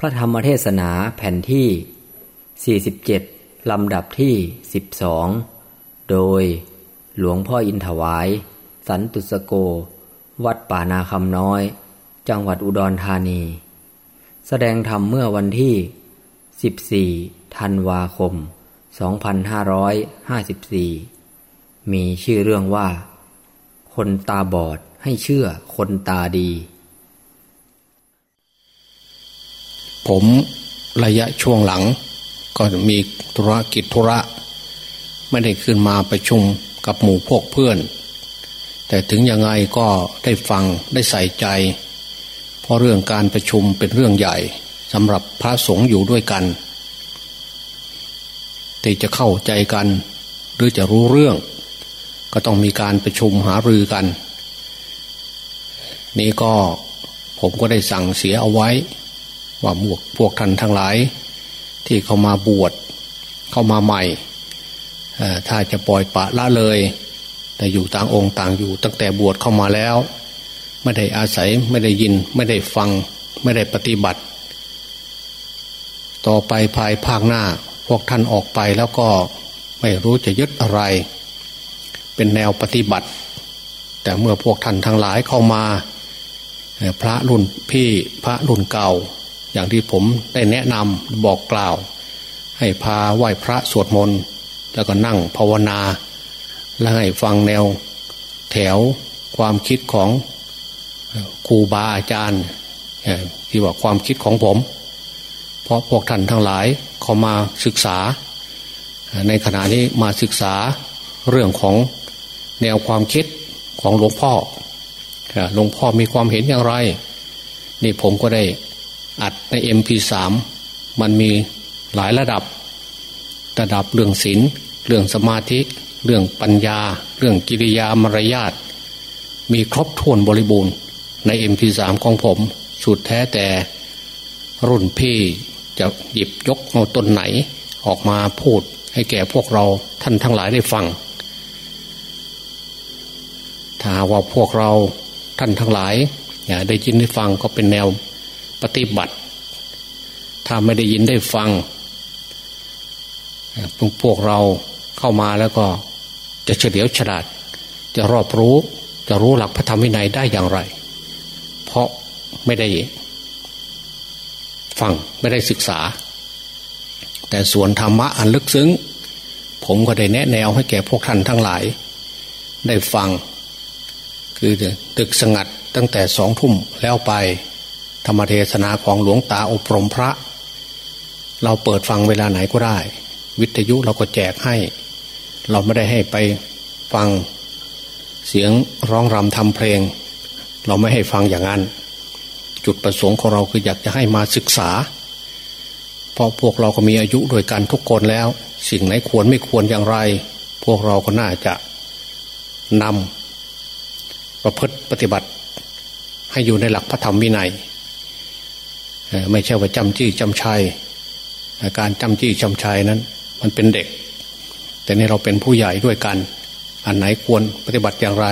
พระธรรมเทศนาแผ่นที่ 47 ลำดับที่ 12 โดยหลวงพ่ออินถวาย สันตุสโก วัดป่านาคำน้อย จังหวัดอุดรธานี แสดงธรรมเมื่อวันที่ 14 ธันวาคม 2554 มีชื่อเรื่องว่า คนตาบอดให้เชื่อคนตาดี ผมระยะช่วงหลัง ก็มีธุรกิจธุระ ไม่ได้ขึ้นมาประชุมกับหมู่พวกเพื่อน แต่ถึงยังไงก็ได้ฟังได้ใส่ใจ เพราะเรื่องการประชุมเป็นเรื่องใหญ่สำหรับพระสงฆ์อยู่ด้วยกันที่จะเข้าใจกัน หรือจะรู้เรื่อง ก็ต้องมีการประชุมหารือกัน นี่ก็ผมก็ได้สั่งเสียเอาไว้ ว่าพวกพวกท่านทั้งหลาย ที่เขามาบวชเข้ามาใหม่ถ้าจะปล่อยปะละเลย แต่อยู่ต่างองค์ต่างอยู่ ตั้งแต่บวชเข้ามาแล้ว ไม่ได้อาศัยไม่ได้ยิน ไม่ได้ฟัง ไม่ได้ปฏิบัติ ต่อไปภายภาคหน้า พวกท่านออกไปแล้วก็ไม่รู้จะยึดอะไร เป็นแนวปฏิบัติ แต่เมื่อพวกท่านทั้งหลายเข้ามา พระรุ่นพี่พระรุ่นเก่า อย่างที่ผมได้แนะนำบอกกล่าว ให้พาไหว้พระสวดมนต์แล้วก็นั่งภาวนา และให้ฟังแนวแถวความคิดของครูบาอาจารย์ที่ว่าความคิดของผม เพราะพวกท่านทั้งหลายเขามาศึกษา ในขณะนี้มาศึกษาเรื่องของแนวความคิดของหลวงพ่อหลวงพ่อมีความเห็นอย่างไร นี่ผมก็ได้ อัดใน MP3 มันมีหลายระดับ ระดับเรื่องศีลเรื่องสมาธิ เรื่องปัญญา เรื่องกิริยามารยาทมีครบถ้วนบริบูรณ์ใน MP3 ของผมสุดแท้แต่รุ่นพี่จะหยิบยกเอาต้นไหน ออกมาพูดให้แก่พวกเราท่านทั้งหลายได้ฟัง ถ้าว่าพวกเราท่านทั้งหลายได้ยินได้ฟังก็เป็นแนว ปฏิบัติ ถ้าไม่ได้ยินได้ฟังพวกเราเข้ามาแล้วก็จะเฉลียวฉลาด จะรอบรู้ จะรู้หลักพระธรรมวินัยได้อย่างไร เพราะไม่ได้ฟังไม่ได้ศึกษา แต่ส่วนธรรมะอันลึกซึ้ง ผมก็ได้แนะแนวให้แก่พวกท่านทั้งหลาย ได้ฟัง คือตึกสงัดตั้งแต่สองทุ่มแล้วไป ธรรมเทศนาของหลวงตาอบรมพระ เราเปิดฟังเวลาไหนก็ได้ วิทยุเราก็แจกให้ เราไม่ได้ให้ไปฟังเสียงร้องรำทำเพลง เราไม่ให้ฟังอย่างนั้น จุดประสงค์ของเราคืออยากจะให้มาศึกษา เพราะพวกเราก็มีอายุโดยกันทุกคนแล้ว สิ่งไหนควรไม่ควรอย่างไร พวกเราก็น่าจะนำประพฤติปฏิบัติ ให้อยู่ในหลักพระธรรมวินัย ไม่ใช่ว่าจำจี้จำชัยการจำจี้จำชัยนั้น มันเป็นเด็ก แต่นี่เราเป็นผู้ใหญ่ด้วยกัน อันไหนควรปฏิบัติอย่างไร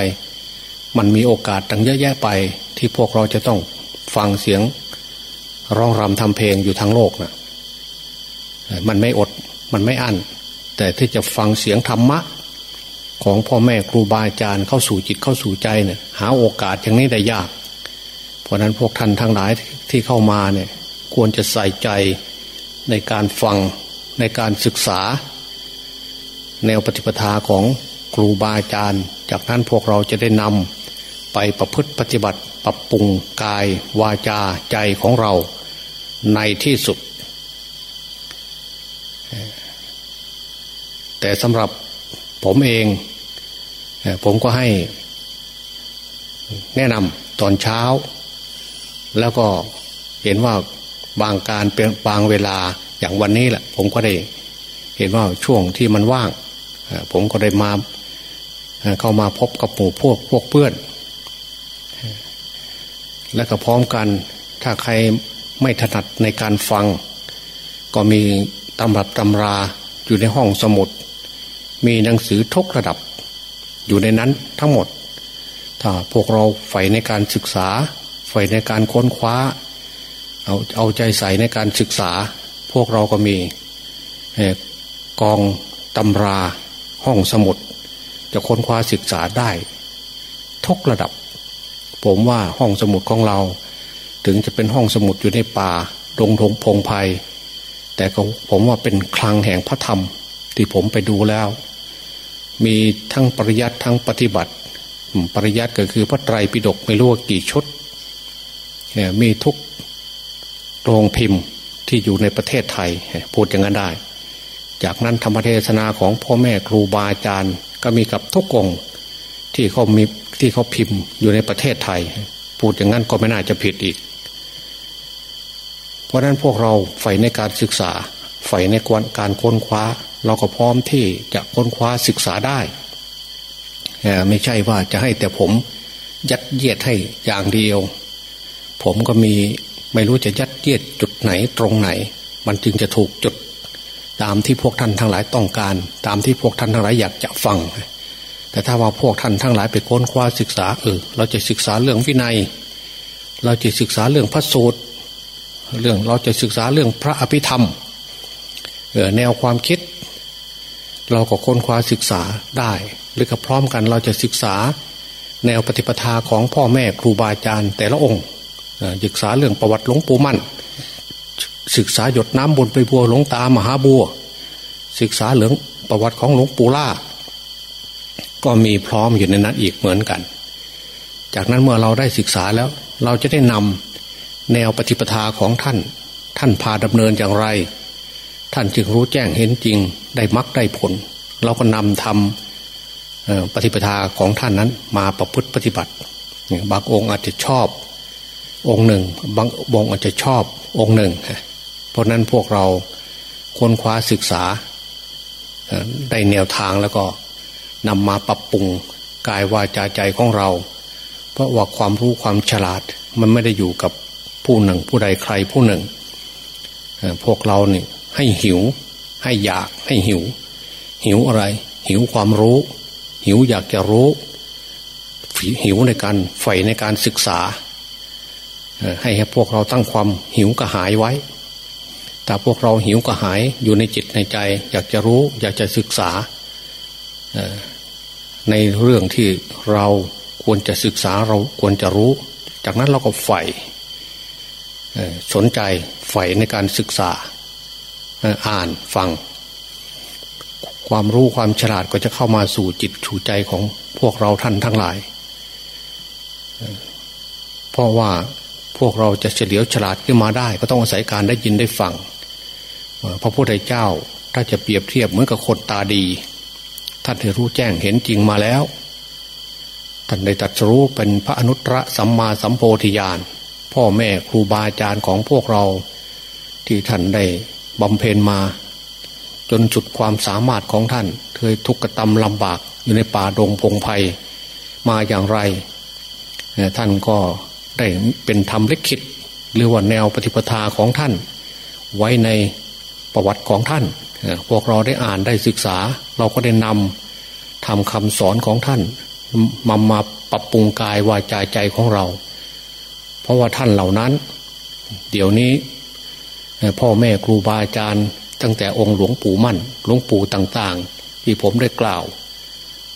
มันมีโอกาสตั้งเยอะแยะไป ที่พวกเราจะต้องฟังเสียง ร้องรำทำเพลงอยู่ทั้งโลกนะมันไม่อดมันไม่อั้นแต่ที่จะฟังเสียงธรรมะ ของพ่อแม่ครูบาอาจารย์เข้าสู่จิตเข้าสู่ใจเนี่ยหาโอกาสอย่างนี้ได้ยาก เพราะนั้นพวกท่านทั้งหลายที่เข้ามาเนี่ยควรจะใส่ใจในการฟังในการศึกษา แนวปฏิปทาของครูบาอาจารย์ จากนั้นพวกเราจะได้นำไปประพฤติปฏิบัติปรับปรุงกายวาจาใจของเราในที่สุด แต่สำหรับผมเองผมก็ให้แนะนำตอนเช้า แล้วก็เห็นว่าบางการเป็นบางเวลาอย่างวันนี้แหละ ผมก็ได้เห็นว่าช่วงที่มันว่าง ผมก็ได้มาเข้ามาพบกับหมู่พวกพวกเพื่อน และก็พร้อมกันถ้าใครไม่ถนัดในการฟัง ก็มีตำรับตำราอยู่ในห้องสมุด มีหนังสือทุกระดับ อยู่ในนั้นทั้งหมด ถ้าพวกเราใฝ่ในการศึกษา ฝ่ในการค้นคว้า เอาเอาใจใส่ในการศึกษา พวกเราก็มีกองตำราห้องสมุด จะค้นคว้าศึกษาได้ทุกระดับ ผมว่าห้องสมุดของเรา ถึงจะเป็นห้องสมุดอยู่ในป่าดงทงพงไพแต่ผมว่าเป็นคลังแห่งพระธรรม ที่ผมไปดูแล้ว มีทั้งปริยัติทั้งปฏิบัติ ปริยัติก็คือพระไตรปิฎกไม่รู้ว่ากี่ชุด มีทุกโรงพิมพ์ที่อยู่ในประเทศไทย พูดอย่างนั้นได้ จากนั้นธรรมเทศนาของพ่อแม่ครูบาอาจารย์ ก็มีกับทุกองที่เขามีที่เขาพิมพ์อยู่ในประเทศไทย พูดอย่างนั้นก็ไม่น่าจะผิดอีก เพราะนั้นพวกเราใฝ่ในการศึกษาใฝ่ในการค้นคว้า เราก็พร้อมที่จะค้นคว้าศึกษาได้ ไม่ใช่ว่าจะให้แต่ผมยัดเยียดให้อย่างเดียว ผมก็มีไม่รู้จะยัดเยียดจุดไหนตรงไหน มันจึงจะถูกจุด ตามที่พวกท่านทั้งหลายต้องการ ตามที่พวกท่านทั้งหลายอยากจะฟัง แต่ถ้าว่าพวกท่านทั้งหลายไปค้นคว้าศึกษาเออเราจะศึกษาเรื่องวินัย เราจะศึกษาเรื่องพระสูตรเรื่องเราจะศึกษาเรื่องพระอภิธรรมเออแนวความคิด เราก็ค้นคว้าศึกษาได้ หรือกับพร้อมกันเราจะศึกษา แนวปฏิปทาของพ่อแม่ครูบาอาจารย์แต่ละองค์ ศึกษาเรื่องประวัติหลวงปู่มั่น ศึกษาหยดน้ำบนไปบัวหลวงตามหาบัว ศึกษาเรื่องประวัติของหลวงปู่ล่า ก็มีพร้อมอยู่ในนั้นอีกเหมือนกัน จากนั้นเมื่อเราได้ศึกษาแล้ว เราจะได้นำแนวปฏิปทาของท่าน ท่านพาดำเนินอย่างไร ท่านจึงรู้แจ้งเห็นจริงได้มักได้ผล เราก็นำทำปฏิปทาของท่านนั้นมาประพฤติปฏิบัติบางองค์อาจจะชอบ องค์หนึ่งบางองค์อาจจะชอบองค์หนึ่ง เพราะนั้นพวกเราค้นคว้าศึกษาได้แนวทางแล้วก็นำมาปรับปรุงกายวาจาใจของเรา เพราะว่าความรู้ความฉลาดมันไม่ได้อยู่กับผู้หนึ่ง ผู้ใดใครผู้หนึ่ง พวกเราเนี่ยให้หิว ให้อยากให้หิว หิวอะไร หิวความรู้ หิวอยากจะรู้ หิวในการใฝ่ในการศึกษา ให้พวกเราตั้งความหิวกระหายไว้ แต่พวกเราหิวกระหายอยู่ในจิตในใจ อยากจะรู้ อยากจะศึกษาในเรื่องที่เราควรจะศึกษาเราควรจะรู้ จากนั้นเราก็ใฝ่สนใจใฝ่ในการศึกษา อ่านฟัง ความรู้ความฉลาดก็จะเข้ามาสู่จิตฉูใจของพวกเราท่านทั้งหลาย เพราะว่า พวกเราจะเฉลียวฉลาดขึ้นมาได้ ก็ต้องอาศัยการได้ยินได้ฟังพระพุทธเจ้าถ้าจะเปรียบเทียบเหมือนกับคนตาดี ท่านได้รู้แจ้งเห็นจริงมาแล้ว ท่านได้ตัดรู้เป็นพระอนุตตรสัมมาสัมโพธิญาณพ่อแม่ครูบาอาจารย์ของพวกเรา ที่ท่านได้บำเพ็ญมา จนจุดความสามารถของท่านเคยทุกข์กระตำลำบากอยู่ในป่าดงพงไพ่มาอย่างไร ท่านก็ ได้เป็นธรรมเล็กคิดหรือว่าแนวปฏิปทาของท่าน ไว้ในประวัติของท่าน พวกเราได้อ่านได้ศึกษา เราก็ได้นำทำคำสอนของท่านมามาปรับปรุงกายวาจาใจของเรา เพราะว่าท่านเหล่านั้น เดี๋ยวนี้ พ่อแม่ครูบาอาจารย์ ตั้งแต่องค์หลวงปู่มั่น หลวงปู่ต่างๆ ที่ผมได้กล่าว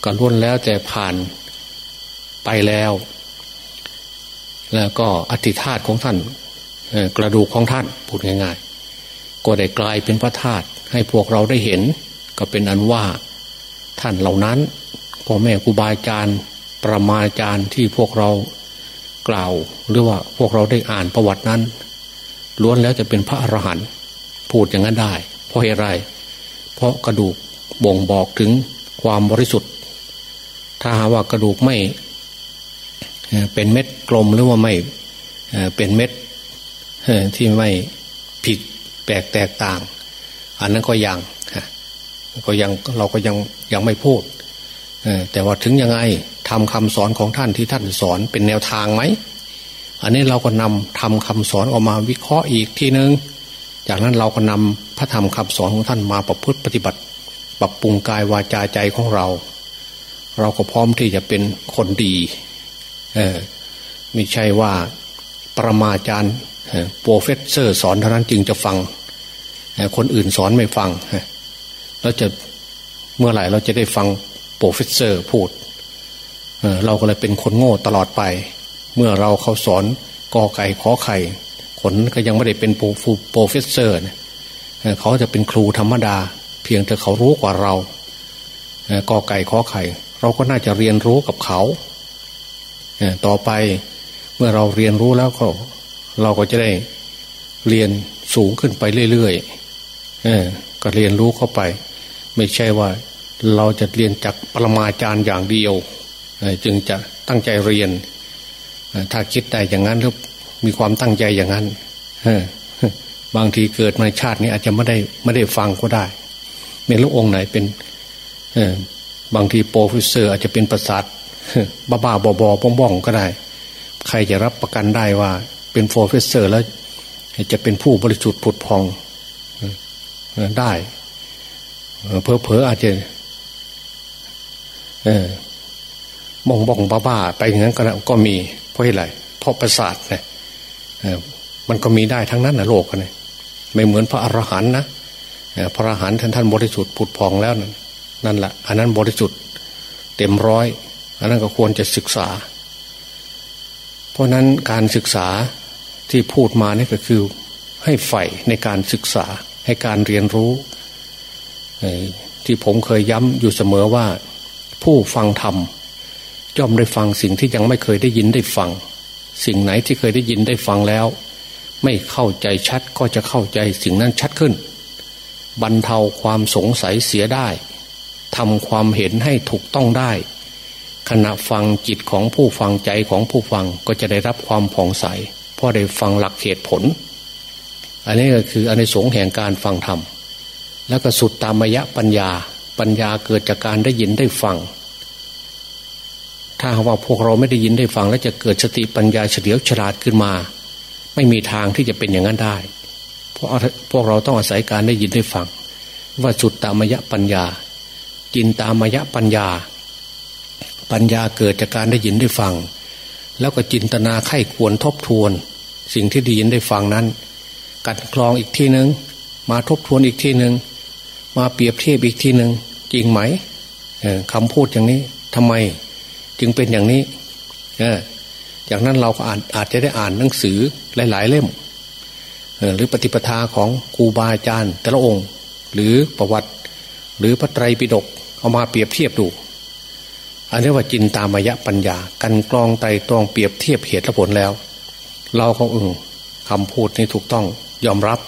ก็ล้วนแล้วแต่ผ่านไปแล้ว แล้วก็อธิธาตุของท่านกระดูกของท่านพูดง่าย ๆ ก็ได้กลายเป็นพระธาตุให้พวกเราได้เห็น ก็เป็นอันว่าท่านเหล่านั้นพ่อแม่ครูบาอาจารย์ประมาจารย์ที่พวกเรากล่าว หรือว่าพวกเราได้อ่านประวัตินั้นล้วนแล้วจะเป็นพระอรหันต์พูดอย่างนั้นได้ เพราะอะไร เพราะกระดูกบ่งบอกถึงความบริสุทธิ์ ถ้าหาว่ากระดูกไม่ เป็นเม็ดกลมหรือว่าไม่เป็นเม็ดที่ไม่ผิดแปลกแตกต่าง อันนั้นก็ยังก็ยังเราก็ยังยังไม่พูดแต่ว่าถึงยังไงทำคำสอนของท่านที่ท่านสอนเป็นแนวทางไหมอันนี้เราก็นำธรรมคำสอนออกมาวิเคราะห์อีกทีนึง จากนั้นเราก็นำพระธรรมคำสอนของท่านมาประพฤติปฏิบัติ ปรับปรุงกายวาจาใจของเรา เราก็พร้อมที่จะเป็นคนดี ไม่ใช่ว่าปรมาจารย์ professor สอนเท่านั้นจึงจะฟัง คนอื่นสอนไม่ฟังแล้วจะเมื่อไหร่เราจะได้ฟัง professor พูดเราก็เลยเป็นคนโง่ตลอดไป เมื่อเราเขาสอนกอไก่ขอไข่คนก็ยังไม่ได้เป็นโปรเฟสเซอร์เขาจะเป็นครูธรรมดา เพียงแต่เขารู้กว่าเรากอไก่ขอไข่ เราก็น่าจะเรียนรู้กับเขา ต่อไปเมื่อเราเรียนรู้แล้วก็เราก็จะได้เรียนสูงขึ้นไปเรื่อยๆก็เรียนรู้เข้าไป ไม่ใช่ว่าเราจะเรียนจากปรมาจารย์อย่างเดียวจึงจะตั้งใจเรียน ถ้าคิดได้อย่างนั้นหรือมีความตั้งใจอย่างนั้นบางทีเกิดมาชาตินี้อาจจะไม่ได้ไม่ได้ฟังก็ได้ในลูกองค์ไหนเป็นบางที professor อาจจะเป็นประสาท บ้าบ้าบอบอบ้องบ้องก็ได้ ใครจะรับประกันได้ว่าเป็น professor แล้วจะเป็นผู้บริสุทธิ์ผุดพองได้เพอเพออาจจะบ้องบ้องบ้าบ้าไปอย่างนั้นก็ก็มี เพราะอะไรเพราะประสาทนี่ยมันก็มีได้ทั้งนั้นนะโลกนะไม่เหมือนพระอรหันต์นะพระอรหันต์ท่านท่านบริสุทธิ์ผุดพองแล้วนั่นแหละอันนั้นบริสุทธิ์เต็มร้อย อันนั้นก็ควรจะศึกษา เพราะนั้นการศึกษาที่พูดมานี่ก็คือให้ใฝ่ในการศึกษาให้การเรียนรู้ ที่ผมเคยย้ำอยู่เสมอว่า ผู้ฟังธรรมย่อมได้ฟังสิ่งที่ยังไม่เคยได้ยินได้ฟัง สิ่งไหนที่เคยได้ยินได้ฟังแล้ว ไม่เข้าใจชัดก็จะเข้าใจสิ่งนั้นชัดขึ้น บรรเทาความสงสัยเสียได้ทำความเห็นให้ถูกต้องได้ ขณะฟังจิตของผู้ฟังใจของผู้ฟังก็จะได้รับความผ่องใสเพราะได้ฟังหลักเหตุผล อันนี้ก็คืออันในสงแห่งการฟังธรรมแล้วก็สุดตามยะปัญญา ปัญญาเกิดจากการได้ยินได้ฟัง ถ้าว่าพวกเราไม่ได้ยินได้ฟัง แล้วจะเกิดสติปัญญาเฉลียวฉลาดขึ้นมา ไม่มีทางที่จะเป็นอย่างนั้นได้เพราะพวกเราต้องอาศัยการได้ยินได้ฟัง ว่าสุดตามยะปัญญาจินตามยะปัญญา ปัญญาเกิดจากการได้ยินได้ฟัง แล้วก็จินตนาไข้ควรทบทวน สิ่งที่ได้ยินได้ฟังนั้น กัดกรองอีกทีหนึ่งมาทบทวนอีกทีหนึ่งมาเปรียบเทียบอีกทีหนึ่งจริงไหมคำพูดอย่างนี้ทำไมจึงเป็นอย่างนี้จากนั้นเราก็อาจอาจจะได้อ่านหนังสือหลาย ๆ เล่มหรือปฏิปทาของครูบาอาจารย์แต่ละองค์ หรือประวัติ หรือพระไตรปิฎกเอามาเปรียบเทียบดู อันนี้ว่าจินตามายะปัญญา กันกรองไตรตรองเปรียบเทียบเหตุและผลแล้ว เราก็อึงคำพูดนี้ถูกต้องยอมรับ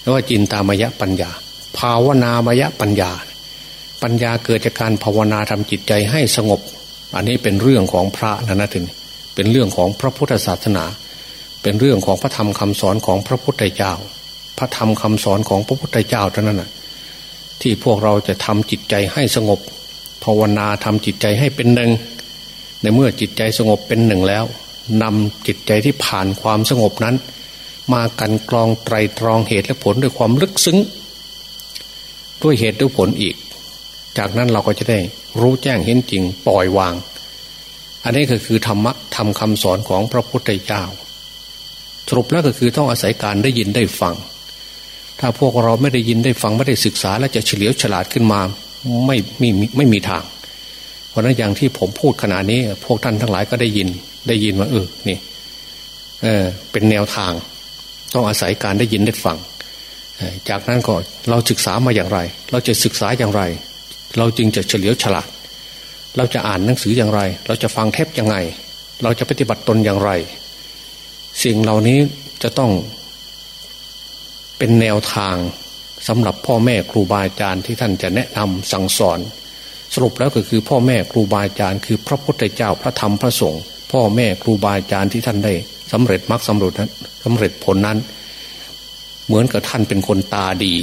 แล้วว่าจินตามายะปัญญา ภาวนามายะปัญญา ปัญญาเกิดจากการภาวนาทำจิตใจให้สงบ อันนี้เป็นเรื่องของพระนะนะถึงเป็นเรื่องของพระพุทธศาสนา เป็นเรื่องของพระธรรมคำสอนของพระพุทธเจ้า พระธรรมคำสอนของพระพุทธเจ้าเท่านั้นนะที่พวกเราจะทำจิตใจให้สงบาวนาทำจิตใจให้เป็นหนึ่ง ในเมื่อจิตใจสงบเป็นหนึ่งแล้วนำจิตใจที่ผ่านความสงบนั้น มากันกรองไตรตรองเหตุและผลด้วยความลึกซึ้ง ด้วยเหตุด้วยผลอีก จากนั้นเราก็จะได้รู้แจ้งเห็นจริงปล่อยวาง อันนี้ก็คือธรรมะทำคำสอนของพระพุทธเจ้าสรุปแล้วก็คือต้องอาศัยการได้ยินได้ฟัง ถ้าพวกเราไม่ได้ยินได้ฟังไม่ได้ศึกษา แล้วจะเฉลียวฉลาดขึ้นมา ไม่ไม่ไม่มีทาง เพราะนั้นอย่างที่ผมพูดขนาดนี้ พวกท่านทั้งหลายก็ได้ยิน ได้ยินว่าเออนี่เออเป็นแนวทาง ต้องอาศัยการได้ยินได้ฟังจากนั้นก็เราศึกษามาอย่างไร เราจะศึกษาอย่างไร เราจึงจะเฉลียวฉลาด เราจะอ่านหนังสืออย่างไร เราจะฟังเทปยังไง เราจะปฏิบัติตนอย่างไร สิ่งเหล่านี้จะต้องเป็นแนวทาง สำหรับพ่อแม่ครูบาอาจารย์ที่ท่านจะแนะนำสั่งสอน สรุปแล้วก็คือพ่อแม่ครูบาอาจารย์คือพระพุทธเจ้าพระธรรมพระสงฆ์พ่อแม่ครูบาอาจารย์ที่ท่านได้สำเร็จมรรคสำเร็จนั้นสำเร็จผลนั้น เหมือนกับท่านเป็นคนตาดี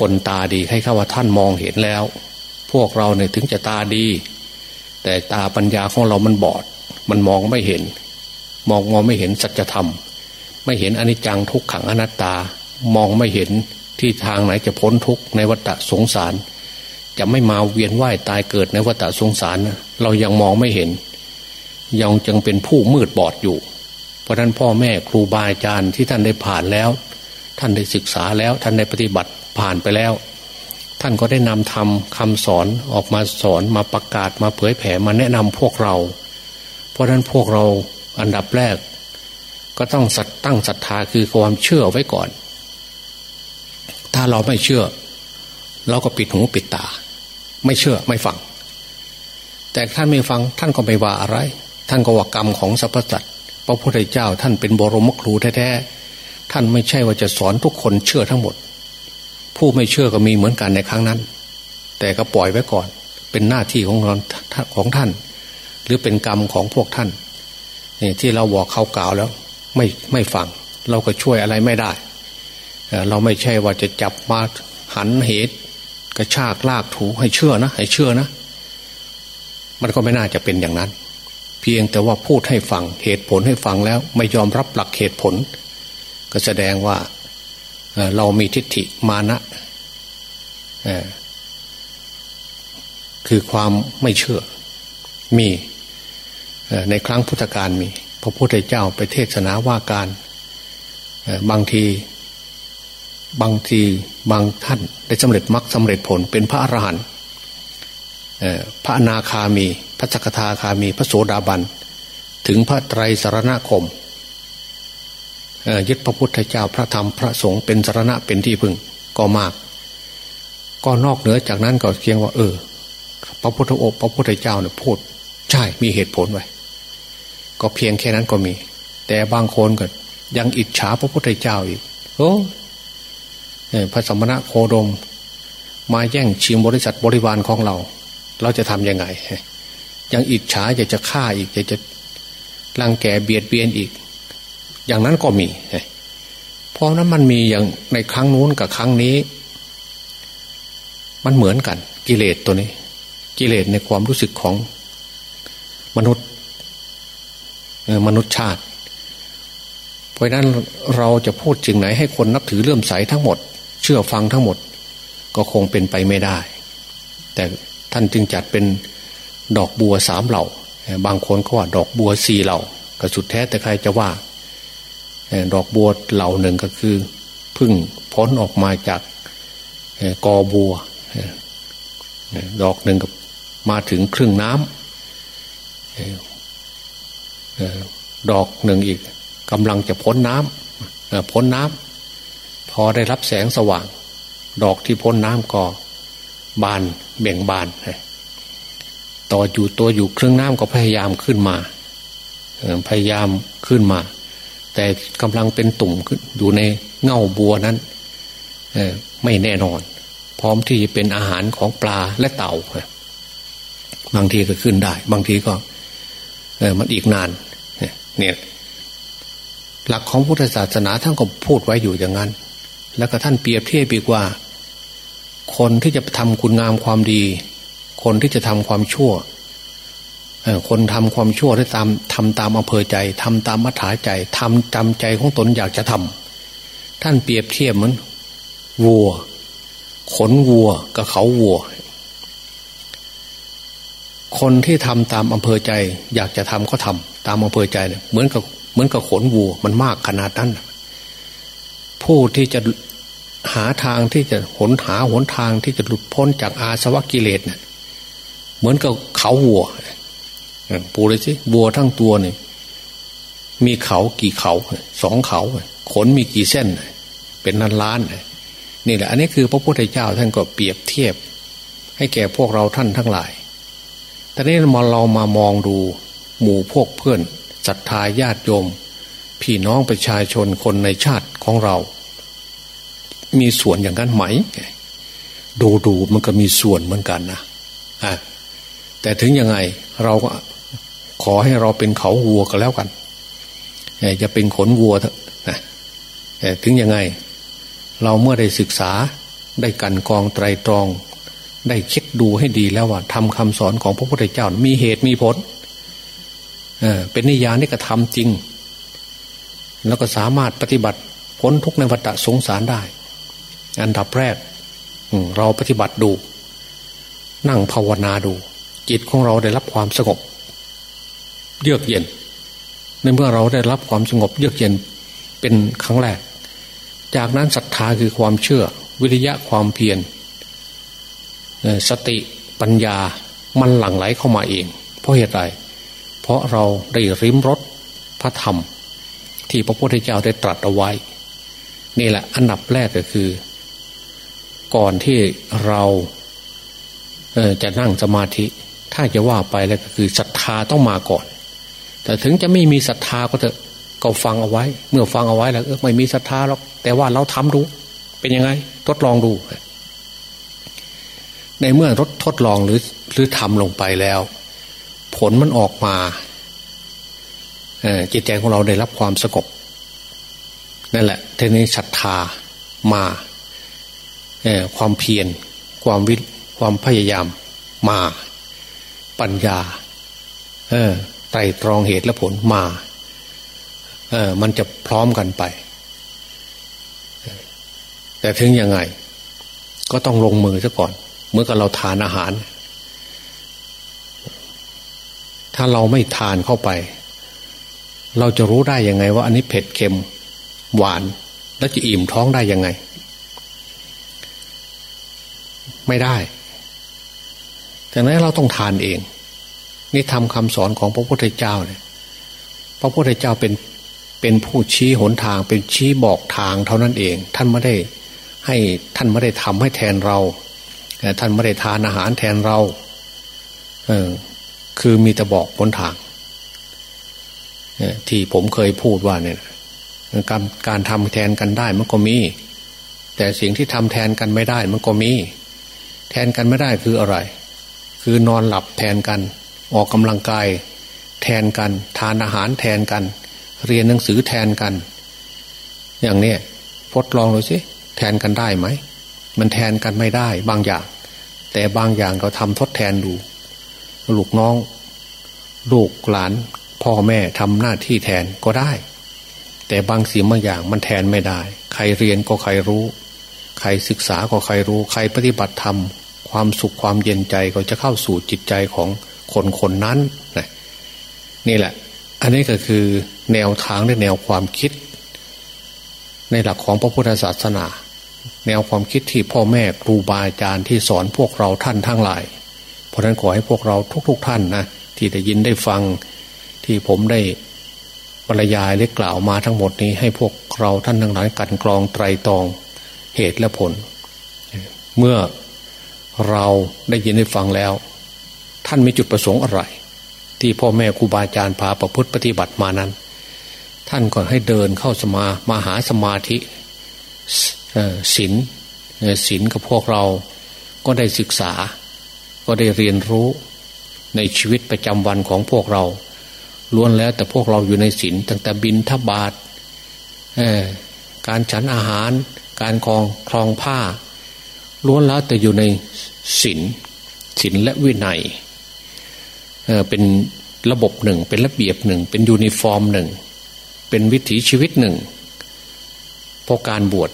คนตาดีให้ข้าว่าท่านมองเห็นแล้ว พวกเราเนี่ยถึงจะตาดี แต่ตาปัญญาของเรามันบอด มันมองไม่เห็น มองมองไม่เห็นสัจธรรม ไม่เห็นอนิจจังทุกขังอนัตตา มองไม่เห็นที่ทางไหนจะพ้นทุกข์ในวัฏสงสาร จะไม่มาเวียนว่ายตายเกิดในวัฏสงสาร เรายังมองไม่เห็น ยังจึงเป็นผู้มืดบอดอยู่ เพราะนั้นพ่อแม่ครูบาอาจารย์ที่ท่านได้ผ่านแล้ว ท่านได้ศึกษาแล้วท่านได้ปฏิบัติผ่านไปแล้ว ท่านก็ได้นำทำคำสอนออกมาสอนมาประกาศมาเผยแผ่มาแนะนำพวกเรา เพราะนั้นพวกเราอันดับแรก ก็ต้องสัตตั้งศรัทธาคือความเชื่อไว้ก่อน ถ้าเราไม่เชื่อ เราก็ปิดหูปิดตา ไม่เชื่อไม่ฟัง แต่ท่านไม่ฟังท่านก็ไม่ว่าอะไร ท่านก็ว่ากรรมของสรรพสัตว์พระพุทธเจ้า ท่านเป็นบรมครูแท้ๆท่านไม่ใช่ว่าจะสอนทุกคนเชื่อทั้งหมด ผู้ไม่เชื่อก็มีเหมือนกันในครั้งนั้น แต่ก็ปล่อยไว้ก่อน เป็นหน้าที่ของของท่าน หรือเป็นกรรมของพวกท่านนี่ที่เราบอกเขากล่าวแล้ว ไม่ไม่ฟัง เราก็ช่วยอะไรไม่ได้ เราไม่ใช่ว่าจะจับมาหันเหตุกระชากลากถูให้เชื่อนะ ให้เชื่อนะ มันก็ไม่น่าจะเป็นอย่างนั้น เพียงแต่ว่าพูดให้ฟังเหตุผลให้ฟังแล้ว ไม่ยอมรับหลักเหตุผล ก็แสดงว่าเรามีทิฏฐิมานะคือความไม่เชื่อมีในครั้งพุทธกาลมี พระพุทธเจ้าไปเทศนาว่าการบางที บางทีบางท่านได้สำเร็จมรรคสำเร็จผลเป็นพระอรหันต์พระนาคามี พระสกทาคามี พระโสดาบัน ถึงพระไตรสารณคมยึดพระพุทธเจ้าพระธรรมพระสงฆ์เป็นสารณะเป็นที่พึ่งก็มาก ก็นอกเหนือจากนั้นก็เพียงว่า เออ พระพุทธอพระพุทธเจ้าเนี่ยพูด ใช่มีเหตุผลไว้ก็เพียงแค่นั้นก็มี แต่บางคนก็ยังอิจฉาพระพุทธเจ้าอีกโอ้ พระสมณะโคดม มาแย่งชิงบริษัทบริวารของเรา เราจะทำยังไง ยังอิจฉาอยากจะฆ่าอีกอยากจะรังแกเบียดเบียนอีก อย่างนั้นก็มีเพราะนั้นมันมีอย่างในครั้งนู้นกับครั้งนี้ มันเหมือนกัน กิเลสตัวนี้ กิเลสในความรู้สึกของมนุษย์มนุษย์ชาติ เพราะนั้นเราจะพูดจึงไหนให้คนนับถือเลื่อมใสทั้งหมด ชื่อฟังทั้งหมด ก็คงเป็นไปไม่ได้ แต่ท่านจึงจัดเป็นดอกบัวสามเหล่า บางคนก็ว่าดอกบัวสี่เหล่าก็สุดแท้แต่ใครจะว่า ดอกบัวเหล่าหนึ่งก็คือพึ่งพ้นออกมาจากกอบัว ดอกหนึ่งก็มาถึงครึ่งน้ำดอกหนึ่งอีกกำลังจะพ้นน้ำพ้นน้ำ พอได้รับแสงสว่าง ดอกที่พ้นน้ำก็บานเบ่งบานต่ออยู่ตัวอยู่เครื่องน้ำก็พยายามขึ้นมาพยายามขึ้นมา แต่กำลังเป็นตุ่มขึ้นอยู่ในเง่าบัวนั้นไม่แน่นอน พร้อมที่จะเป็นอาหารของปลาและเต่าบางทีก็ขึ้นได้ บางทีก็เอมันอีกนาน เนี่ยหลักของพุทธศาสนาท่านก็พูดไว้อยู่อย่างนั้น แล้วก็ท่านเปรียบเทียบอีกว่า คนที่จะทำคุณงามความดี คนที่จะทำความชั่วคนทำความชั่วได้ตามทำตามอำเภอใจทำตามมัธยใจทำตามใจของตนอยากจะทำท่านเปรียบเทียบเหมือนวัว ขนวัวกับเขาวัว คนที่ทำตามอำเภอใจ อยากจะทำก็ทำตามอำเภอใจเนี่ยเหมือนกับเหมือนกับขนวัวมันมากขนาดนั้น ผู้ที่จะหาทางที่จะหนหาหนทางที่จะหลุดพ้นจากอาสวะกิเลสเนี่ยเหมือนกับเขาวัวปูเลยสิวัวทั้งตัวเนี่ยมีเขากี่เขาสองเขาขนมีกี่เส้น เป็นนันล้านนี่แหละ อันนี้คือพระพุทธเจ้าท่านก็เปรียบเทียบ ให้แก่พวกเราท่านทั้งหลายแต่นี้มาเรามามองดูหมู่พวกเพื่อนศรัทธาญาติโยม พี่น้องประชาชนคนในชาติของเรา มีส่วนอย่างนั้นไหม ดูดูมันก็มีส่วนเหมือนกันนะอะแต่ถึงยังไงเราก็ขอให้เราเป็นเขาวัวก็แล้วกันจะเป็นขนวัวเถอะถึงยังไง เราเมื่อได้ศึกษาได้กันกองไตรตรอง ได้คิดดูให้ดีแล้วว่าทำคำสอนของพระพุทธเจ้า มีเหตุมีผลเเป็นนิยานิกระทำจริง แล้วก็สามารถปฏิบัติพ้นทุกในวัฏสงสารได้ อันดับแรกเราปฏิบัติดู นั่งภาวนาดู จิตของเราได้รับความสงบ เยือกเย็น ในเมื่อเราได้รับความสงบ เยือกเย็นเป็นครั้งแรก จากนั้นศรัทธาคือความเชื่อ วิริยะความเพียรสติปัญญามันหลั่งไหลเข้ามาเอง เพราะเหตุไร เพราะเราได้ริมรสพระธรรม ที่พระพุทธเจ้าได้ตรัสเอาไว้ นี่แหละอันดับแรกก็คือ ก่อนที่เราเจะนั่งสมาธิ ถ้าจะว่าไปแล้วก็คือศรัทธาต้องมาก่อน แต่ถึงจะไม่มีศรัทธาก็จะก็ฟังเอาไว้ เมื่อฟังเอาไว้แล้วไม่มีศรัทธาหรอกแต่ว่าเราทำดูเป็นยังไง ทดลองดู ในเมื่อทดทดลองหรือหรือทำลงไปแล้ว ผลมันออกมาจิตใจของเราได้รับความสงบนั่นแหละทีนี้ศรัทธามา ความเพียรความวิความพยายามมาปัญญาไตรตรองเหตุและผลมามันจะพร้อมกันไป แต่ถึงยังไง ก็ต้องลงมือซะก่อน เมื่อกับเราทานอาหาร ถ้าเราไม่ทานเข้าไป เราจะรู้ได้ยังไง ว่าอันนี้เผ็ดเค็มหวาน แล้วจะอิ่มท้องได้ยังไง ไม่ได้จากนั้นเราต้องทานเอง นี่ทำคำสอนของพระพุทธเจ้าเนี่ยพระพุทธเจ้าเป็นเป็นผู้ชี้หนทาง เป็นชี้บอกทางเท่านั้นเอง ท่านไม่ได้ให้ท่านไม่ได้ทำให้แทนเราท่านไม่ได้ทานอาหารแทนเราเออคือมีแต่บอกหนทางที่ผมเคยพูดว่าเนี่ยการการทำแทนกันได้มันก็มี แต่สิ่งที่ทำแทนกันไม่ได้มันก็มี แทนกันไม่ได้คืออะไร คือนอนหลับแทนกัน ออกกำลังกาย แทนกัน ทานอาหารแทนกัน เรียนหนังสือแทนกัน อย่างนี้ทดลองดูสิแทนกันได้ไหม มันแทนกันไม่ได้บางอย่าง แต่บางอย่างเราทำทดแทนดูลูกน้อง ลูกหลาน พ่อแม่ทำหน้าที่แทนก็ได้ แต่บางสิ่งบางอย่างมันแทนไม่ได้ ใครเรียนก็ใครรู้ ใครศึกษาก็ใครรู้ ใครปฏิบัติธรรม ความสุขความเย็นใจก็จะเข้าสู่จิตใจของคนคนนั้นนะนี่แหละ อันนี้ก็คือแนวทางและแนวความคิด ในหลักของพระพุทธศาสนา แนวความคิดที่พ่อแม่ครูบาอาจารย์ที่สอนพวกเราท่านทั้งหลาย เพราะนั้นขอให้พวกเราทุกๆทท่านนะที่ได้ยินได้ฟังที่ผมได้บรรยายเล็กกล่าวมาทั้งหมดนี้ให้พวกเราท่านทั้งหลายกันกรองไตรตรองเหตุและผล เมื่อ เราได้ยินได้ฟังแล้ว ท่านมีจุดประสงค์อะไร ที่พ่อแม่ครูบาอาจารย์พาประพฤติปฏิบัติมานั้น ท่านก่อนให้เดินเข้าสมามาหาสมาธิศีลศีลกับพวกเราก็ได้ศึกษา ก็ได้เรียนรู้ในชีวิตประจำวันของพวกเราล้วนแล้วแต่พวกเราอยู่ในศีลตั้งแต่บินทบาทการฉันอาหาร การคลองคลองผ้า ล้วนแล้วแต่อยู่ในศีลศีลและวินัยเป็นระบบหนึ่ง เป็นระเบียบหนึ่ง เป็นยูนิฟอร์มหนึ่ง เป็นวิถีชีวิตหนึ่งเพราะการบวช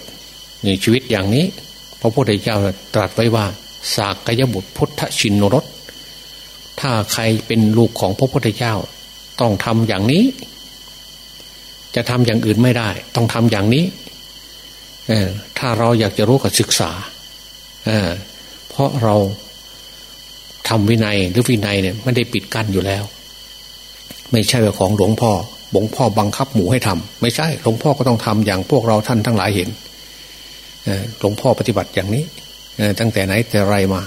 ในชีวิตอย่างนี้ พระพุทธเจ้าตรัสไว้ว่า สากยบุตรพุทธชินนรสถ้าใครเป็นลูกของพระพุทธเจ้า ต้องทำอย่างนี้ จะทำอย่างอื่นไม่ได้ ต้องทำอย่างนี้ถ้าเราอยากจะรู้ก็ศึกษา เพราะเราทำวินัยหรือวินัยเนี่ยไม่ได้ปิดกั้นอยู่แล้ว ไม่ใช่ว่าของหลวงพ่อหลวงพ่อบังคับหมูให้ทำไม่ใช่หลวงพ่อก็ต้องทำอย่างพวกเราท่านทั้งหลายเห็นหลวงพ่อปฏิบัติอย่างนี้ตั้งแต่ไหนแต่ไรมา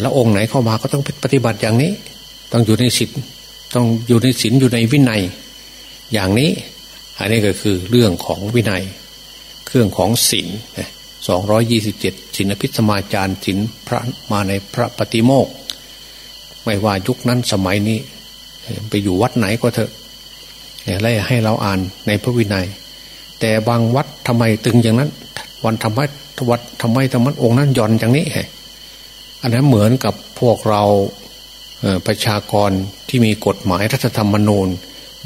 แล้วองค์ไหนเข้ามาก็ต้องปฏิบัติอย่างนี้ ต้องอยู่ในศีลต้องอยู่ในศีลอยู่ในวินัย อย่างนี้ อันนี้ก็คือเรื่องของวินัย เครื่องของศีล สองร้อยยี่สิบเจ็ดสินพิสมาจารย์สินพระมาในพระปฏิโมกไม่ว่ายุคนั้นสมัยนี้ ไปอยู่วัดไหนก็เถอะไล่ให้เราอ่านในพระวินัย แต่บางวัดทำไมตึงอย่างนั้น วันทำไมวัดทำไมธรรมะองค์นั้นย่อนอย่างนี้อันนั้นเหมือนกับพวกเราประชากรที่มีกฎหมายรัฐธรรมนูญ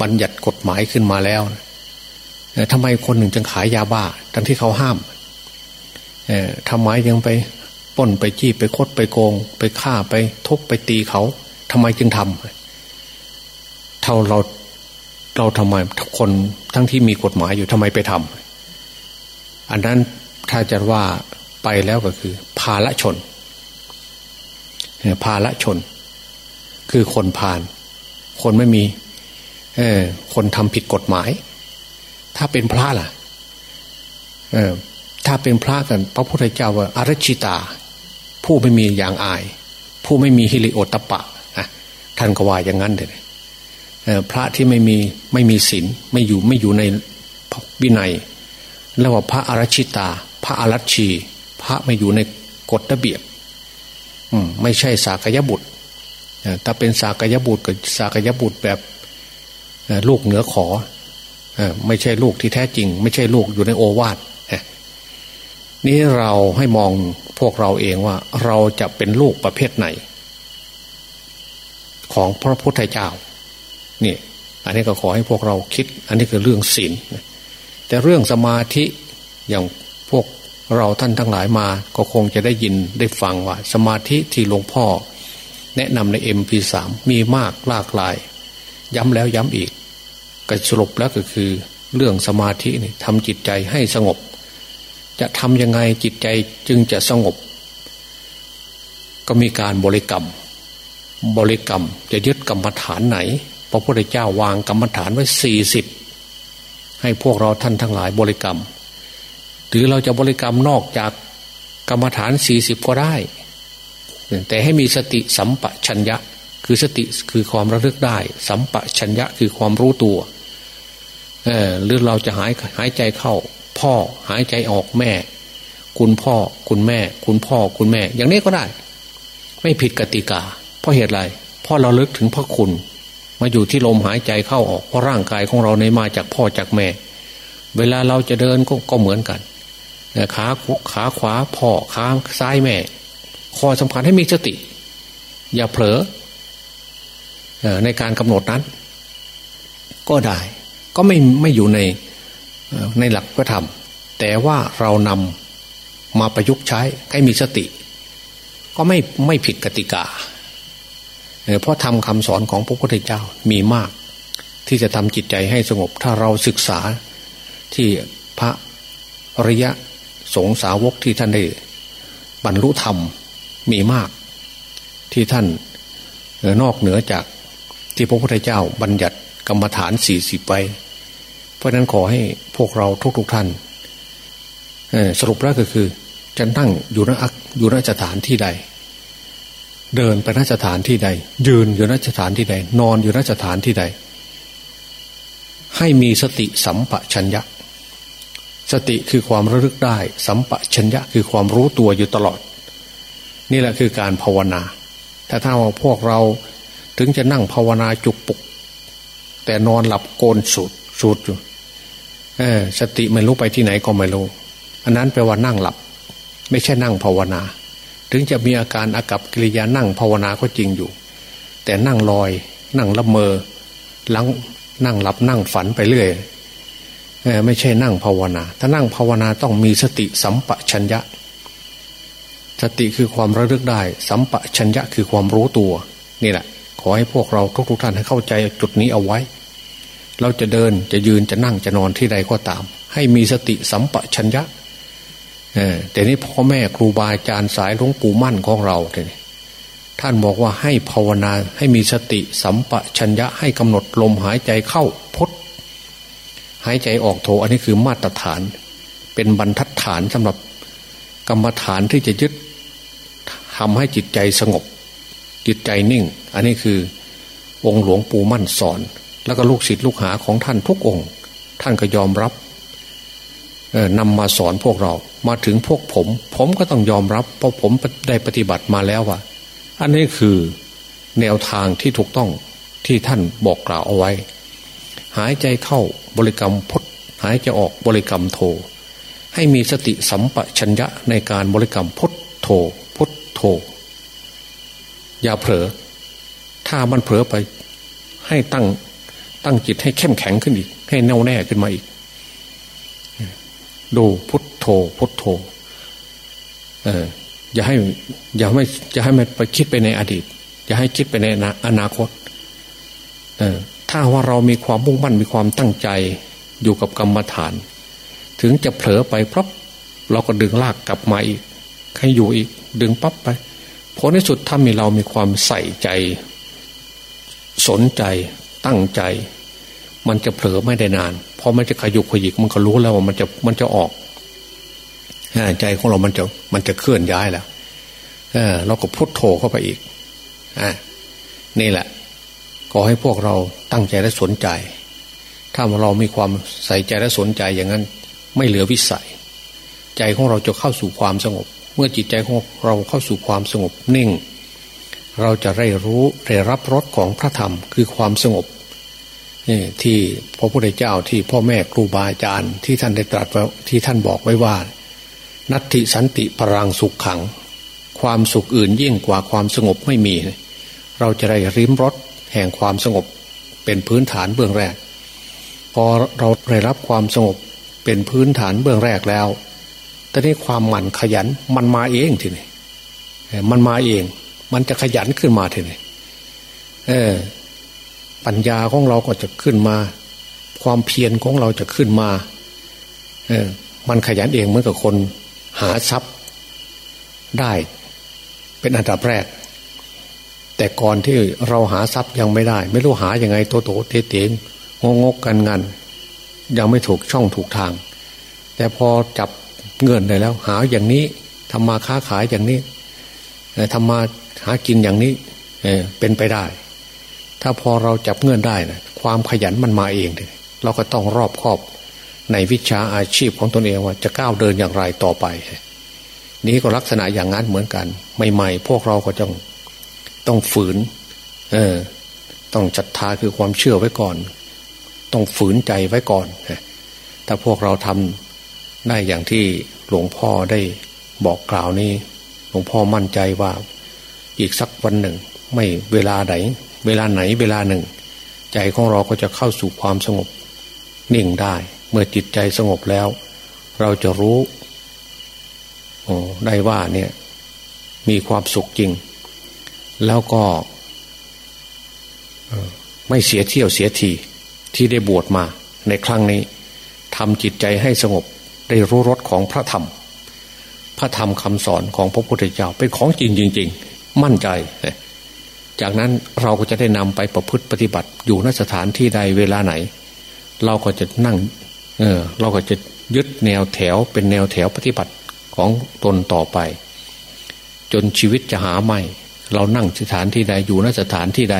บัญญัติกฎหมายขึ้นมาแล้วทำไมคนหนึ่งจึงขายยาบ้า ทั้งที่เขาห้าม ทำไมยังไปป้นไปจี้ไปคดไปโกง ไปฆ่าไปทุบไปตีเขาทำไมจึงทำเท่าเราเราทำไมคนทั้งที่มีกฎหมายอยู่ทำไมไปทำอันนั้นถ้าจะว่าไปแล้วก็คือ ภาละชนภาละชน คือคนผ่าน คนไม่มีเออคนทำผิดกฎหมาย ถ้าเป็นพระล่ะเออ ถ้าเป็นพระกัน พระพุทธเจ้าว่าอารชิตา ผู้ไม่มีอย่างอาย ผู้ไม่มีฮิริโอตปะะท่านก็ว่าอย่างนั้นเลยพระที่ไม่มีไม่มีศีลไม่อยู่ไม่อยู่ในวินัยเรียกว่าพระอรชิตา พระอรัชชี พระไม่อยู่ในกฎระเบียบไม่ใช่สากยบุตรถ้าเป็นสากยบุตรกับสากยบุตรแบบลูกเหนือขอไม่ใช่ลูกที่แท้จริง ไม่ใช่ลูกอยู่ในโอวาท นี้เราให้มองพวกเราเองว่าเราจะเป็นลูกประเภทไหน ของพระพุทธเจ้านี่อันนี้ก็ขอให้พวกเราคิด อันนี้คือเรื่องศีลแต่เรื่องสมาธิอย่างพวกเราท่านทั้งหลายมา ก็คงจะได้ยินได้ฟังว่า สมาธิที่หลวงพ่อ แนะนำในเอ็มพีสามมีมากหลากหลาย ย้ำแล้วย้ำอีกก็สรุปแล้วก็คือ เรื่องสมาธินี่ทำจิตใจให้สงบ จะทำยังไงจิตใจจึงจะสงบ ก็มีการบริกรรม บริกรรมจะยึดกรรมฐานไหน พระพุทธเจ้าวางกรรมฐานไว้สี่สิบให้พวกเราท่านทั้งหลายบริกรรม หรือเราจะบริกรรมนอกจากกรรมฐานสี่สิบก็ได้ แต่ให้มีสติสัมปชัญญะ คือสติคือความระลึกได้ สัมปชัญญะคือความรู้ตัว เออหรือเราจะหายหายใจเข้า พ่อหายใจออกแม่ คุณพ่อคุณแม่ คุณพ่อคุณแม่ อย่างนี้ก็ได้ ไม่ผิดกติกา เพราะเหตุไรเพราะเราลึกถึงพระคุณ มาอยู่ที่ลมหายใจเข้าออกเพราะร่างกายของเราในมาจากพ่อจากแม่ เวลาเราจะเดินก็กเหมือนกันขาขาขวาพ่อขาซ้ายแม่ คอสำคัญให้มีสติ อย่าเผลอในการกำหนดนั้น ก็ได้ ก็ไม่ไม่อยู่ใน ในหลักพระธรรม แต่ว่าเรานำมาประยุกต์ใช้ให้มีสติ ก็ไม่ไม่ผิดกติกาเพราะทำคำสอนของพระพุทธเจ้ามีมาก ที่จะทำจิตใจให้สงบ ถ้าเราศึกษาที่พระอริยะสงสาวกที่ท่านได้บรรลุธรรมมีมาก ที่ท่านนอกเหนือจากที่พระพุทธเจ้าบัญญัติกรรมฐานสี่สิบไป ราะนั้นขอให้พวกเราทุกๆทท่านสรุปแล้วก็คือจะนั่งอยู่ณอยู่ณสถานที่ใด เดินไปณสถานที่ใด ยืนอยู่ณสถานที่ใด นอนอยู่ณสถานที่ใด ให้มีสติสัมปชัญญะ สติคือความระลึกได้ สัมปชัญญะคือความรู้ตัวอยู่ตลอด นี่แหละคือการภาวนาแต่ถ้าว่าพวกเราถึงจะนั่งภาวนาจุกปุก แต่นอนหลับโกนสุดสุดอยู่ เออ สติไม่รู้ไปที่ไหนก็ไม่รู้อันนั้นแปลว่านั่งหลับ ไม่ใช่นั่งภาวนา ถึงจะมีอาการอากับกิริยานั่งภาวนาก็จริงอยู่ แต่นั่งลอย นั่งละเมอหลังนั่งหลับนั่งฝันไปเรื่อยไม่ใช่นั่งภาวนา ถ้านั่งภาวนาต้องมีสติสัมปชัญญะ สติคือความระลึกได้ สัมปชัญญะคือความรู้ตัว นี่แหละ ขอให้พวกเราทุกๆท่านให้เข้าใจจุดนี้เอาไว้ เราจะเดินจะยืนจะนั่งจะนอนที่ใดก็ตาม ให้มีสติสัมปชัญญะแต่นี้พ่อแม่ครูบาอาจารย์สายหลวงปู่มั่นของเราเนี่ยท่านบอกว่าให้ภาวนาให้มีสติสัมปชัญญะให้กำหนดลมหายใจเข้าพุทหายใจออกโทอันนี้คือมาตรฐาน เป็นบรรทัดฐานสำหรับกรรมฐานที่จะยึดทำให้จิตใจสงบ จิตใจนิ่ง อันนี้คือองค์หลวงปู่มั่นสอน แล้วก็ลูกศิษย์ลูกหาของท่านทุกองค์ ท่านก็ยอมรับนำมาสอนพวกเรา มาถึงพวกผม ผมก็ต้องยอมรับ เพราะผมได้ปฏิบัติมาแล้วว่า อันนี้คือแนวทางที่ถูกต้องที่ท่านบอกกล่าวเอาไว้ หายใจเข้าบริกรรมพุทหายใจออกบริกรรมโท ให้มีสติสัมปชัญญะในการบริกรรมพุทโทพุทโท อย่าเผลอถ้ามันเผลอไปให้ตั้ง ตั้งจิตให้เข้มแข็งขึ้นอีก ให้แน่วแน่ขึ้นมาอีก ดูพุทโธพุทโธ เอออย่าให้ อย่าไม่อย่าให้มันไปคิดไปในอดีต อย่าให้คิดไปในอนาคต เออถ้าว่าเรามีความมุ่งมั่นมีความตั้งใจอยู่กับกรรมฐาน ถึงจะเผลอไปพรับเราก็ดึงลากกลับมาอีก ให้อยู่อีก ดึงปั๊บไปผลในสุดถ้ามีเรามีความใส่ใจ สนใจ ตั้งใจ มันจะเผลอไม่ได้นาน เพอมันจะขยุกขยิกมันก็รู้แล้วว่ามันจะมันจะออกใจของเรามันจะมันจะเคลื่อนย้ายแล้วเออเราก็พุทโธเข้าไปอีกอ่านี่แหละ ขอให้พวกเราตั้งใจและสนใจ ถ้าเรามีความใส่ใจและสนใจอย่างนั้น ไม่เหลือวิสัย ใจของเราจะเข้าสู่ความสงบ เมื่อจิตใจของเราเข้าสู่ความสงบนิ่ง เราจะได้รู้ได้รับรสของพระธรรมคือความสงบนี่ที่พระพุทธเจ้าที่พ่อแม่ครูบาอาจารย์ที่ท่านได้ตรัสไว้ที่ท่านบอกไว้ว่า นัตติสันติพรังสุขขัง ความสุขอื่นยิ่งกว่าความสงบไม่มี เราจะได้ริมรสแห่งความสงบเป็นพื้นฐานเบื้องแรก พอเราได้รับความสงบเป็นพื้นฐานเบื้องแรกแล้วตอนนี้ความหมั่นขยันมันมาเองทีนี้มันมาเอง มันจะขยันขึ้นมาทีนี้เออ ปัญญาของเราก็จะขึ้นมา ความเพียรของเราจะขึ้นมา เออ มันขยันเองเหมือนกับคนหาทรัพย์ได้ เป็นอันดับแรก แต่ก่อนที่เราหาทรัพย์ยังไม่ได้ ไม่รู้หาอย่างไงโตโตเตเตงงงกกันงันยังไม่ถูกช่องถูกทาง แต่พอจับเงินได้แล้ว หาอย่างนี้ทำมาค้าขายอย่างนี้ทำมา หากินอย่างนี้เเป็นไปได้ ถ้าพอเราจับเงินได้นะความขยันมันมาเองเลยเราก็ต้องรอบคอบในวิชาอาชีพของตนเองว่าจะก้าวเดินอย่างไรต่อไป นี้ก็ลักษณะอย่างนั้นเหมือนกันใหม่ๆพวกเราก็ต้องต้องฝืน เออ ต้องจัดทาคือความเชื่อไว้ก่อน ต้องฝืนใจไว้ก่อนถ้าพวกเราทำได้อย่างที่หลวงพ่อได้บอกกล่าวนี้ หลวงพ่อมั่นใจว่า อีกสักวันหนึ่ง ไม่เวลาไหน เวลาไหนเวลาหนึ่ง ใจของเราก็จะเข้าสู่ความสงบ นิ่งได้ เมื่อจิตใจสงบแล้ว เราจะรู้ได้ว่าเนี่ย มีความสุขจริง แล้วก็ไม่เสียเที่ยวเสียทีที่ได้บวชมา ในครั้งนี้ทำจิตใจให้สงบได้รู้รสของพระธรรม พระธรรมคำสอนของพระพุทธเจ้าเป็นของจริงจริง มั่นใจ จากนั้นเราก็จะได้นำไปประพฤติปฏิบัติอยู่นสถานที่ใดเวลาไหน เราก็จะนั่ง เออ เราก็จะยึดแนวแถวเป็นแนวแถวปฏิบัติของตนต่อไป จนชีวิตจะหาไม่ เรานั่งสถานที่ใดอยู่ณสถานที่ใด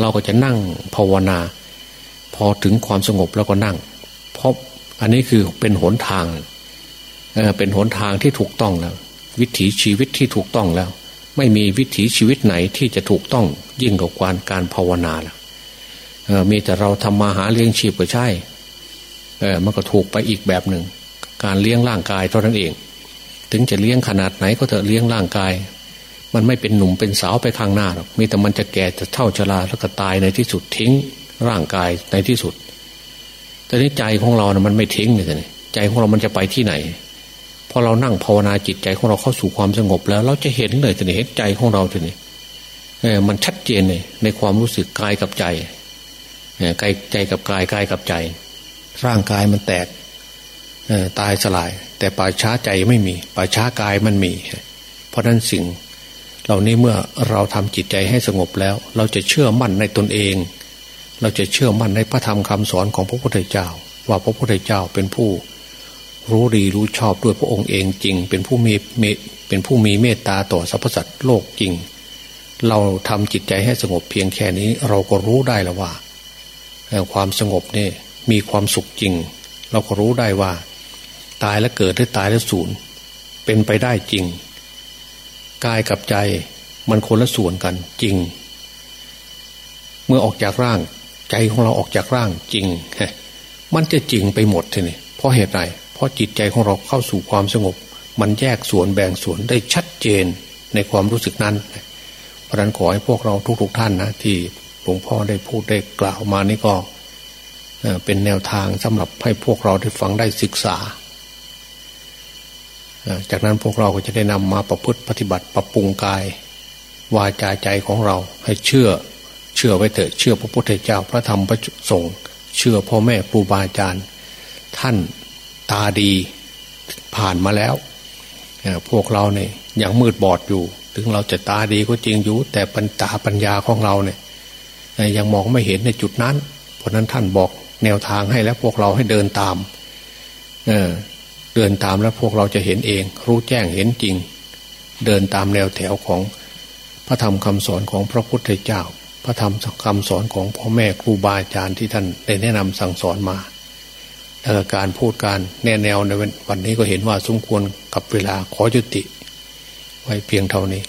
เราก็จะนั่งภาวนา พอถึงความสงบแล้วก็นั่ง เพราะอันนี้คือเป็นหนทางเเป็นหนทางที่ถูกต้องแล้ว วิถีชีวิตที่ถูกต้องแล้ว ไม่มีวิถีชีวิตไหนที่จะถูกต้องยิ่งกว่าการการภาวนาล้วมีแต่เราทำมาหาเลี้ยงชีพก็ใช่เออมันก็ถูกไปอีกแบบหนึ่ง การเลี้ยงร่างกายเท่านั้นเอง ถึงจะเลี้ยงขนาดไหนก็เถอะเลี้ยงร่างกาย มันไม่เป็นหนุ่มเป็นสาวไปข้างหน้าหรอกมีแต่มันจะแก่จะเท่าชราแล้วก็ตายในที่สุดทิ้งร่างกายในที่สุด แต่ในใจของเรานะมันไม่ทิ้งเลยใจของเรามันจะไปที่ไหน พอเรานั่งภาวนาจิตใจของเราเข้าสู่ความสงบแล้ว เราจะเห็นเลยทีนี้เห็นใจของเราทีนี้เออมันชัดเจนเลยในความรู้สึกกายกับใจกายใจกับกายกายกับใจ ร่างกายมันแตกตายสลาย แต่ป่าช้าใจไม่มีป่าช้ากายมันมี เพราะนั้นสิ่งเหล่านี้เมื่อเราทำจิตใจให้สงบแล้ว เราจะเชื่อมั่นในตนเอง เราจะเชื่อมั่นในพระธรรมคำสอนของพระพุทธเจ้า ว่าพระพุทธเจ้าเป็นผู้ รู้ดีรู้ชอบด้วยพระองค์เองจริง เป็นผู้มีเป็นผู้มีเมตตาต่อสรรพสัตว์โลกจริง เราทำจิตใจให้สงบเพียงแค่นี้เราก็รู้ได้แล้วว่า ความสงบนี่มีความสุขจริง เราก็รู้ได้ว่า ตายแล้วเกิดหรือตายแล้วสูญเป็นไปได้จริงกายกับใจมันคนละส่วนกันจริง เมื่อออกจากร่าง ใจของเราออกจากร่างจริงมันจะจริงไปหมดทีนี่เพราะเหตุไร ราะจิตใจของเราเข้าสู่ความสงบ มันแยกส่วนแบ่งส่วนได้ชัดเจนในความรู้สึกนั้น เพราะนั้นขอให้พวกเราทุกๆทท่านนะที่หลวงพ่อได้พูดได้กล่าวมานี่ก็เป็นแนวทางสำหรับให้พวกเราได้ฟังได้ศึกษา จากนั้นพวกเราก็จะได้นำมาประพฤติปฏิบัติปรับปรุงกาย วาจาใจของเราให้เชื่อชื่อไว้เถอะเชื่อพระพุทธเจ้าพระธรรมพระสงฆ์เชื่อพ่อแม่ครูบาอาจารย์ ท่าน ตาดีผ่านมาแล้วพวกเราเนี่ยยังมืดบอดอยู่ ถึงเราจะตาดีก็จริงอยู่ แต่ปัญตาปัญญาของเราเนี่ยยังมองไม่เห็นในจุดนั้น เพราะนั้นท่านบอกแนวทางให้แล้วพวกเราให้เดินตามเเดินตามแล้วพวกเราจะเห็นเอง รู้แจ้งเห็นจริง เดินตามแนวแถวของพระธรรมคำสอนของพระพุทธเจ้า พระธรรมคำสอนของพ่อแม่ครูบาอาจารย์ที่ท่านได้แนะนำสั่งสอนมา แล้วการพูดการแนแนวในวันนี้ก็เห็นว่าสมควรกับเวลาขอจุติ ไว้เพียงเท่านี้